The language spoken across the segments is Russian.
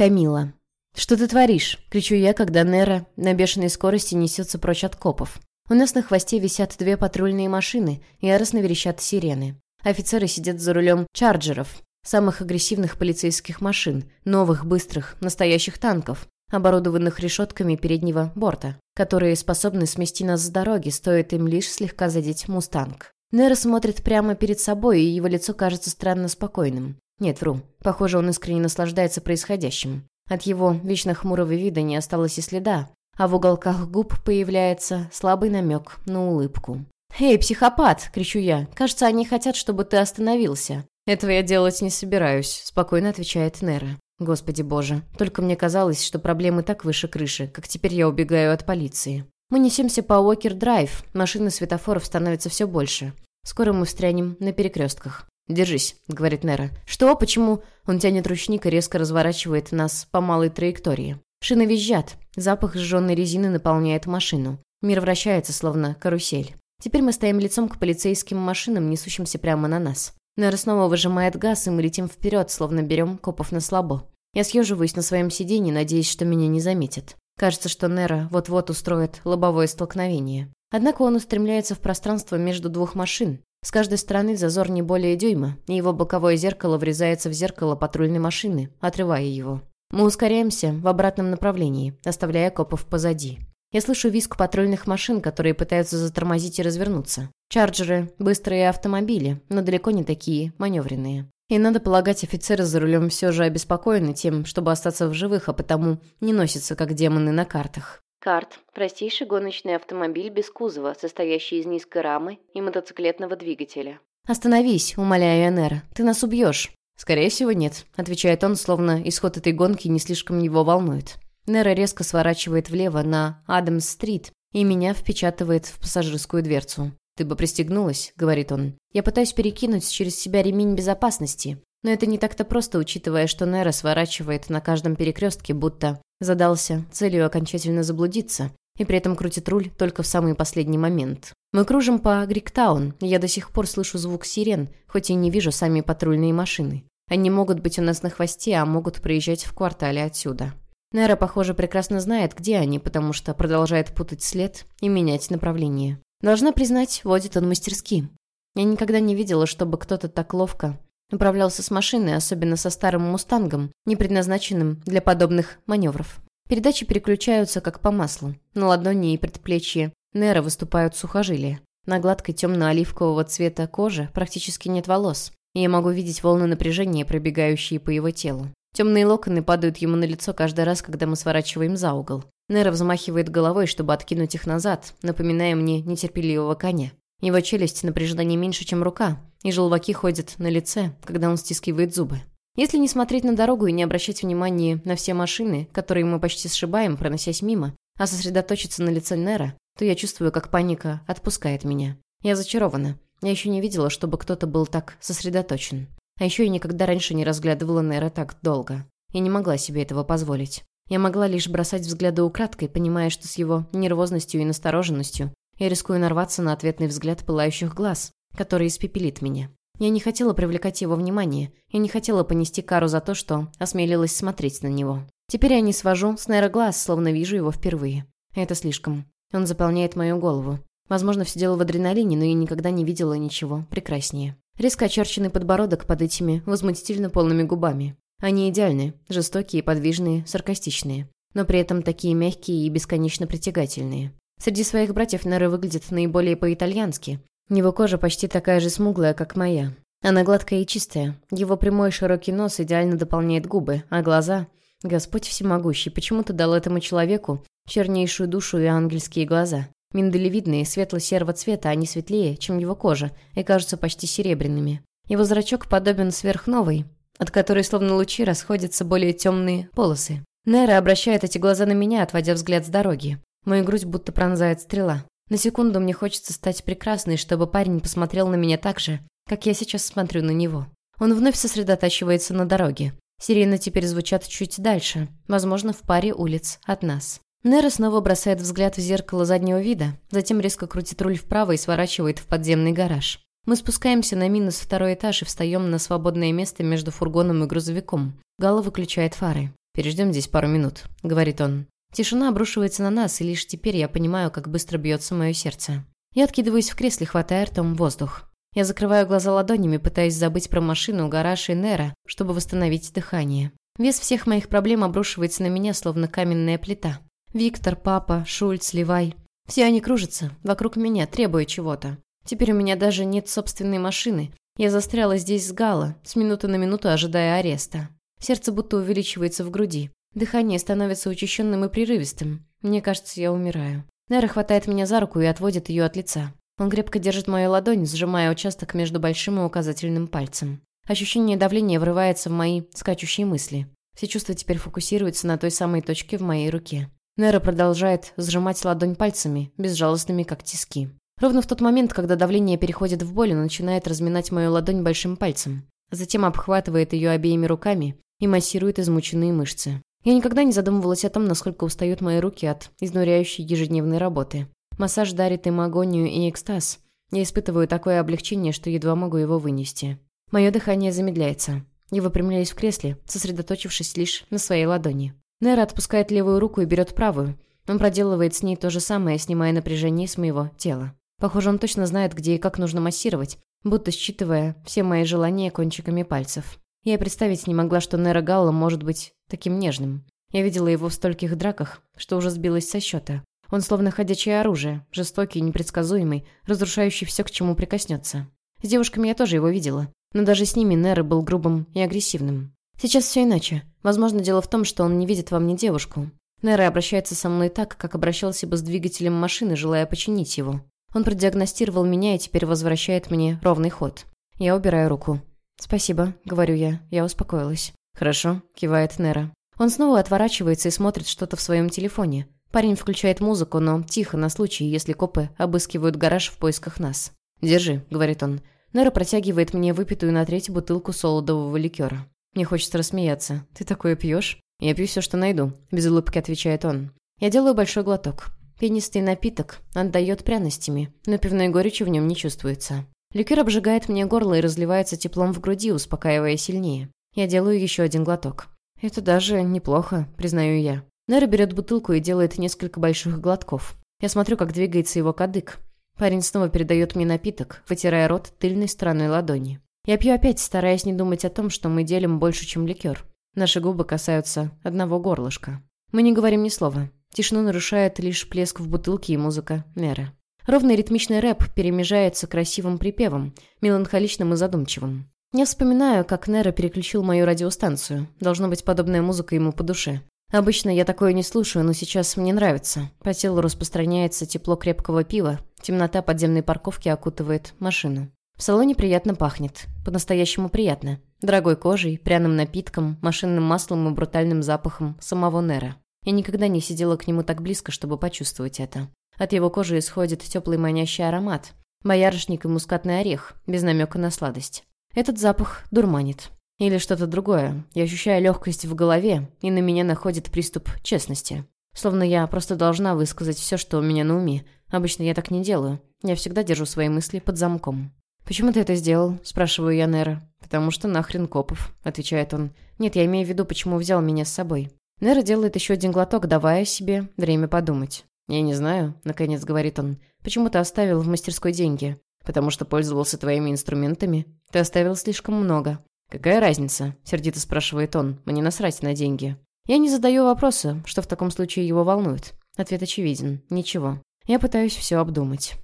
Камила. «Что ты творишь?» — кричу я, когда Нера на бешеной скорости несется прочь от копов. У нас на хвосте висят две патрульные машины, яростно верещат сирены. Офицеры сидят за рулем чарджеров, самых агрессивных полицейских машин, новых, быстрых, настоящих танков, оборудованных решетками переднего борта, которые способны смести нас с дороги, стоит им лишь слегка задеть «Мустанг». Нера смотрит прямо перед собой, и его лицо кажется странно спокойным. Нет, вру. Похоже, он искренне наслаждается происходящим. От его вечно хмурого вида не осталось и следа, а в уголках губ появляется слабый намек на улыбку. «Эй, психопат!» — кричу я. «Кажется, они хотят, чтобы ты остановился». «Этого я делать не собираюсь», — спокойно отвечает Нера. «Господи боже, только мне казалось, что проблемы так выше крыши, как теперь я убегаю от полиции». Мы несемся по Уокер-драйв, машины светофоров становится все больше. Скоро мы встрянем на перекрестках. «Держись», — говорит Нера. «Что? Почему?» Он тянет ручник и резко разворачивает нас по малой траектории. Шины визжат. Запах сжженной резины наполняет машину. Мир вращается, словно карусель. Теперь мы стоим лицом к полицейским машинам, несущимся прямо на нас. Нера снова выжимает газ, и мы летим вперед, словно берем копов на слабо. Я съеживаюсь на своем сиденье, надеясь, что меня не заметят. Кажется, что Нера вот-вот устроит лобовое столкновение. Однако он устремляется в пространство между двух машин. С каждой стороны зазор не более дюйма, и его боковое зеркало врезается в зеркало патрульной машины, отрывая его. Мы ускоряемся в обратном направлении, оставляя копов позади. Я слышу визг патрульных машин, которые пытаются затормозить и развернуться. Чарджеры – быстрые автомобили, но далеко не такие маневренные. И надо полагать, офицеры за рулем все же обеспокоены тем, чтобы остаться в живых, а потому не носятся как демоны на картах. Карт – простейший гоночный автомобиль без кузова, состоящий из низкой рамы и мотоциклетного двигателя. «Остановись», – умоляю Энера, – «ты нас убьешь». «Скорее всего, нет», – отвечает он, словно исход этой гонки не слишком его волнует. Нера резко сворачивает влево на Адамс-стрит и меня впечатывает в пассажирскую дверцу. «Ты бы пристегнулась», — говорит он. «Я пытаюсь перекинуть через себя ремень безопасности, но это не так-то просто, учитывая, что Нера сворачивает на каждом перекрестке, будто задался целью окончательно заблудиться, и при этом крутит руль только в самый последний момент. Мы кружим по Гриктаун, и я до сих пор слышу звук сирен, хоть и не вижу сами патрульные машины. Они могут быть у нас на хвосте, а могут проезжать в квартале отсюда. Нера, похоже, прекрасно знает, где они, потому что продолжает путать след и менять направление. Должна признать, водит он мастерски. Я никогда не видела, чтобы кто-то так ловко управлялся с машиной, особенно со старым «Мустангом», не предназначенным для подобных маневров. Передачи переключаются как по маслу. На ладони и предплечье Нера выступают сухожилия. На гладкой темно-оливкового цвета кожи практически нет волос, и я могу видеть волны напряжения, пробегающие по его телу. Темные локоны падают ему на лицо каждый раз, когда мы сворачиваем за угол. Нера взмахивает головой, чтобы откинуть их назад, напоминая мне нетерпеливого коня. Его челюсть напряжена не меньше, чем рука, и желваки ходят на лице, когда он стискивает зубы. Если не смотреть на дорогу и не обращать внимания на все машины, которые мы почти сшибаем, проносясь мимо, а сосредоточиться на лице Нера, то я чувствую, как паника отпускает меня. Я зачарована. Я еще не видела, чтобы кто-то был так сосредоточен. А еще я никогда раньше не разглядывала Нера так долго. Я не могла себе этого позволить. Я могла лишь бросать взгляды украдкой, понимая, что с его нервозностью и настороженностью я рискую нарваться на ответный взгляд пылающих глаз, который испепелит меня. Я не хотела привлекать его внимание, я не хотела понести кару за то, что осмелилась смотреть на него. Теперь я не свожу с Нейра глаз, словно вижу его впервые. Это слишком. Он заполняет мою голову. Возможно, все дело в адреналине, но я никогда не видела ничего прекраснее. Резко очерченный подбородок под этими возмутительно полными губами. Они идеальны, жестокие, подвижные, саркастичные, но при этом такие мягкие и бесконечно притягательные. Среди своих братьев Нера выглядит наиболее по-итальянски. Его кожа почти такая же смуглая, как моя. Она гладкая и чистая. Его прямой широкий нос идеально дополняет губы, а глаза... Господь всемогущий, почему ты дал этому человеку чернейшую душу и ангельские глаза? Миндалевидные, светло-серого цвета, они светлее, чем его кожа, и кажутся почти серебряными. Его зрачок подобен сверхновой, от которой словно лучи расходятся более темные полосы. Нера обращает эти глаза на меня, отводя взгляд с дороги. Мою грудь будто пронзает стрела. На секунду мне хочется стать прекрасной, чтобы парень посмотрел на меня так же, как я сейчас смотрю на него. Он вновь сосредотачивается на дороге. Сирены теперь звучат чуть дальше, возможно, в паре улиц от нас. Нера снова бросает взгляд в зеркало заднего вида, затем резко крутит руль вправо и сворачивает в подземный гараж. Мы спускаемся на минус второй этаж и встаем на свободное место между фургоном и грузовиком. Гала выключает фары. «Переждем здесь пару минут», — говорит он. Тишина обрушивается на нас, и лишь теперь я понимаю, как быстро бьется мое сердце. Я откидываюсь в кресле, хватая ртом воздух. Я закрываю глаза ладонями, пытаясь забыть про машину, гараж и Нера, чтобы восстановить дыхание. Вес всех моих проблем обрушивается на меня, словно каменная плита. Виктор, папа, Шульц, Левай. Все они кружатся вокруг меня, требуя чего-то. Теперь у меня даже нет собственной машины. Я застряла здесь с Гала, с минуты на минуту ожидая ареста. Сердце будто увеличивается в груди. Дыхание становится учащенным и прерывистым. Мне кажется, я умираю. Нера хватает меня за руку и отводит ее от лица. Он крепко держит мою ладонь, сжимая участок между большим и указательным пальцем. Ощущение давления врывается в мои скачущие мысли. Все чувства теперь фокусируются на той самой точке в моей руке. Нера продолжает сжимать ладонь пальцами, безжалостными, как тиски. Ровно в тот момент, когда давление переходит в боль, он начинает разминать мою ладонь большим пальцем. Затем обхватывает ее обеими руками и массирует измученные мышцы. Я никогда не задумывалась о том, насколько устают мои руки от изнуряющей ежедневной работы. Массаж дарит им агонию и экстаз. Я испытываю такое облегчение, что едва могу его вынести. Мое дыхание замедляется. Я выпрямляюсь в кресле, сосредоточившись лишь на своей ладони. Нера отпускает левую руку и берет правую. Он проделывает с ней то же самое, снимая напряжение с моего тела. Похоже, он точно знает, где и как нужно массировать, будто считывая все мои желания кончиками пальцев. Я представить не могла, что Нера Галла может быть таким нежным. Я видела его в стольких драках, что уже сбилась со счета. Он словно ходячее оружие, жестокий, непредсказуемый, разрушающий все, к чему прикоснется. С девушками я тоже его видела, но даже с ними Нера был грубым и агрессивным. Сейчас все иначе. Возможно, дело в том, что он не видит во мне девушку. Нера обращается со мной так, как обращался бы с двигателем машины, желая починить его. Он продиагностировал меня и теперь возвращает мне ровный ход. Я убираю руку. «Спасибо», — говорю я. Я успокоилась. «Хорошо», — кивает Нера. Он снова отворачивается и смотрит что-то в своем телефоне. Парень включает музыку, но тихо, на случай, если копы обыскивают гараж в поисках нас. «Держи», — говорит он. Нера протягивает мне выпитую на треть бутылку солодового ликера. Мне хочется рассмеяться. «Ты такое пьешь?» «Я пью все, что найду», — без улыбки отвечает он. Я делаю большой глоток. Пенистый напиток отдает пряностями, но пивной горечи в нем не чувствуется. Ликер обжигает мне горло и разливается теплом в груди, успокаивая сильнее. Я делаю еще один глоток. Это даже неплохо, признаю я. Нера берет бутылку и делает несколько больших глотков. Я смотрю, как двигается его кадык. Парень снова передает мне напиток, вытирая рот тыльной стороной ладони. Я пью опять, стараясь не думать о том, что мы делим больше, чем ликер. Наши губы касаются одного горлышка. Мы не говорим ни слова. Тишину нарушает лишь плеск в бутылке и музыка Нера. Ровный ритмичный рэп перемежается красивым припевом, меланхоличным и задумчивым. Я вспоминаю, как Нера переключил мою радиостанцию. Должно быть, подобная музыка ему по душе. Обычно я такое не слушаю, но сейчас мне нравится. По телу распространяется тепло крепкого пива, темнота подземной парковки окутывает машину. В салоне приятно пахнет. По-настоящему приятно. Дорогой кожей, пряным напитком, машинным маслом и брутальным запахом самого Нера. Я никогда не сидела к нему так близко, чтобы почувствовать это. От его кожи исходит теплый манящий аромат. Боярышник и мускатный орех, без намека на сладость. Этот запах дурманит. Или что-то другое. Я ощущаю легкость в голове, и на меня находит приступ честности. Словно я просто должна высказать все, что у меня на уме. Обычно я так не делаю. Я всегда держу свои мысли под замком. «Почему ты это сделал?» – спрашиваю я Нера. «Потому что нахрен копов», – отвечает он. «Нет, я имею в виду, почему взял меня с собой». Нера делает еще один глоток, давая себе время подумать. «Я не знаю», — наконец говорит он. «Почему ты оставил в мастерской деньги? Потому что пользовался твоими инструментами? Ты оставил слишком много». «Какая разница?» — сердито спрашивает он. «Мне насрать на деньги». Я не задаю вопроса, что в таком случае его волнует. Ответ очевиден. Ничего. Я пытаюсь все обдумать.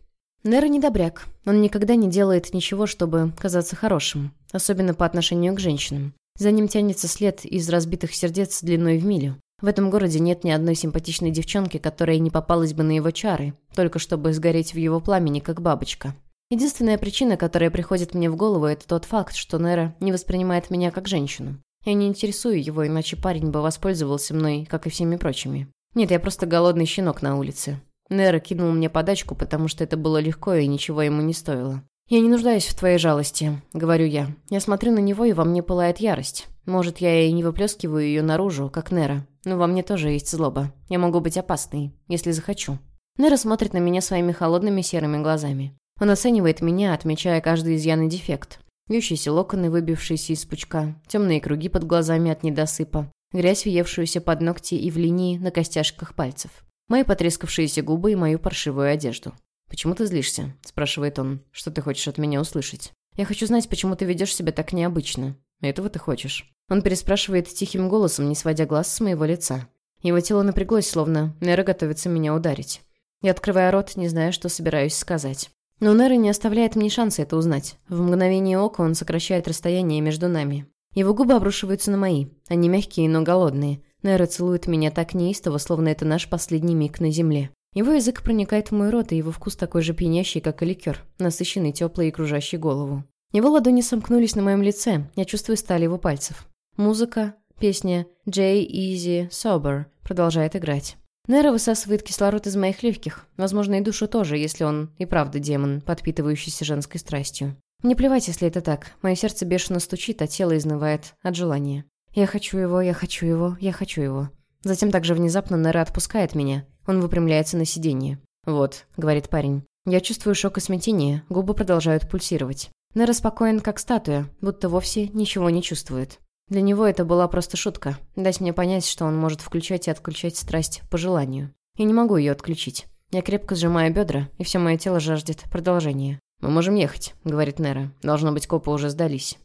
Нера не добряк. Он никогда не делает ничего, чтобы казаться хорошим. Особенно по отношению к женщинам. За ним тянется след из разбитых сердец длиной в милю. В этом городе нет ни одной симпатичной девчонки, которая не попалась бы на его чары, только чтобы сгореть в его пламени, как бабочка. Единственная причина, которая приходит мне в голову, это тот факт, что Нера не воспринимает меня как женщину. Я не интересую его, иначе парень бы воспользовался мной, как и всеми прочими. Нет, я просто голодный щенок на улице. Нера кинул мне подачку, потому что это было легко и ничего ему не стоило. «Я не нуждаюсь в твоей жалости», — говорю я. Я смотрю на него, и во мне пылает ярость. Может, я и не выплескиваю ее наружу, как Нера. Но во мне тоже есть злоба. Я могу быть опасной, если захочу. Нера смотрит на меня своими холодными серыми глазами. Он оценивает меня, отмечая каждый изъян и дефект. Вьющиеся локоны, выбившиеся из пучка, темные круги под глазами от недосыпа, грязь, въевшуюся под ногти и в линии на костяшках пальцев. Мои потрескавшиеся губы и мою паршивую одежду. «Почему ты злишься?» – спрашивает он. «Что ты хочешь от меня услышать?» «Я хочу знать, почему ты ведешь себя так необычно. Этого ты хочешь?» Он переспрашивает тихим голосом, не сводя глаз с моего лица. Его тело напряглось, словно Нера готовится меня ударить. Я открываю рот, не зная, что собираюсь сказать. Но Нера не оставляет мне шанса это узнать. В мгновение ока он сокращает расстояние между нами. Его губы обрушиваются на мои. Они мягкие, но голодные. Нера целует меня так неистово, словно это наш последний миг на земле. Его язык проникает в мой рот, и его вкус такой же пьянящий, как и ликер, насыщенный, теплый и кружащий голову. Его ладони сомкнулись на моем лице, я чувствую сталь его пальцев. Музыка, песня «J Easy Sober» продолжает играть. Нера высасывает кислород из моих легких, возможно, и душу тоже, если он и правда демон, подпитывающийся женской страстью. Мне плевать, если это так. Мое сердце бешено стучит, а тело изнывает от желания. Я хочу его, я хочу его, я хочу его. Затем также внезапно Нера отпускает меня. Он выпрямляется на сиденье. «Вот», — говорит парень. Я чувствую шок и смятение, губы продолжают пульсировать. Нера спокоен, как статуя, будто вовсе ничего не чувствует. Для него это была просто шутка, дать мне понять, что он может включать и отключать страсть по желанию. Я не могу ее отключить. Я крепко сжимаю бедра, и все мое тело жаждет продолжения. «Мы можем ехать», — говорит Нера. «Должно быть, копы уже сдались».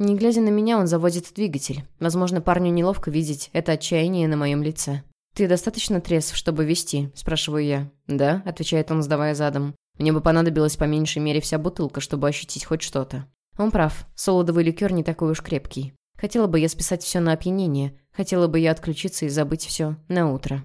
Не глядя на меня, он заводит двигатель. Возможно, парню неловко видеть это отчаяние на моем лице. «Ты достаточно трезв, чтобы вести?» – спрашиваю я. «Да», – отвечает он, сдавая задом. «Мне бы понадобилось по меньшей мере вся бутылка, чтобы ощутить хоть что-то». Он прав. Солодовый ликер не такой уж крепкий. Хотела бы я списать все на опьянение. Хотела бы я отключиться и забыть все на утро.